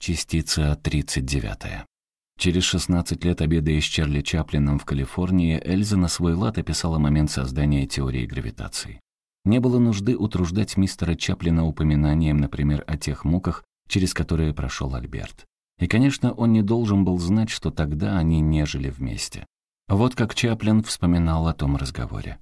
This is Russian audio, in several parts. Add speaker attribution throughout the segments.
Speaker 1: Частица 39. Через 16 лет обедая с Чарли Чаплином в Калифорнии, Эльза на свой лад описала момент создания теории гравитации. Не было нужды утруждать мистера Чаплина упоминанием, например, о тех муках, через которые прошел Альберт. И, конечно, он не должен был знать, что тогда они не жили вместе. Вот как Чаплин вспоминал о том разговоре.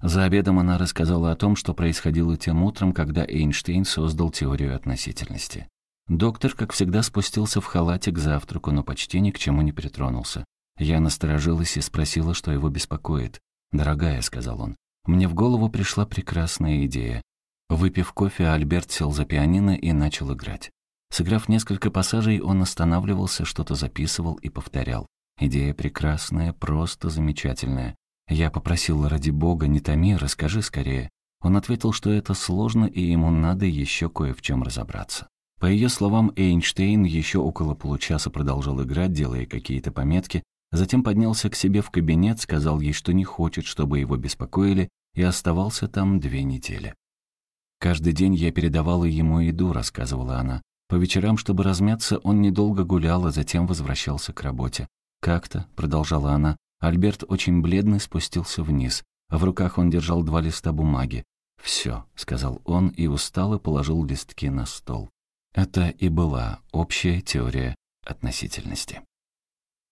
Speaker 1: За обедом она рассказала о том, что происходило тем утром, когда Эйнштейн создал теорию относительности. Доктор, как всегда, спустился в халате к завтраку, но почти ни к чему не притронулся. Я насторожилась и спросила, что его беспокоит. «Дорогая», — сказал он, — «мне в голову пришла прекрасная идея». Выпив кофе, Альберт сел за пианино и начал играть. Сыграв несколько пассажей, он останавливался, что-то записывал и повторял. Идея прекрасная, просто замечательная. Я попросила ради бога, не томи, расскажи скорее. Он ответил, что это сложно, и ему надо еще кое в чем разобраться. По ее словам, Эйнштейн еще около получаса продолжал играть, делая какие-то пометки, затем поднялся к себе в кабинет, сказал ей, что не хочет, чтобы его беспокоили, и оставался там две недели. «Каждый день я передавала ему еду», — рассказывала она. По вечерам, чтобы размяться, он недолго гулял, а затем возвращался к работе. «Как-то», — продолжала она, — Альберт очень бледный спустился вниз. В руках он держал два листа бумаги. «Все», — сказал он и устало положил листки на стол. Это и была общая теория относительности.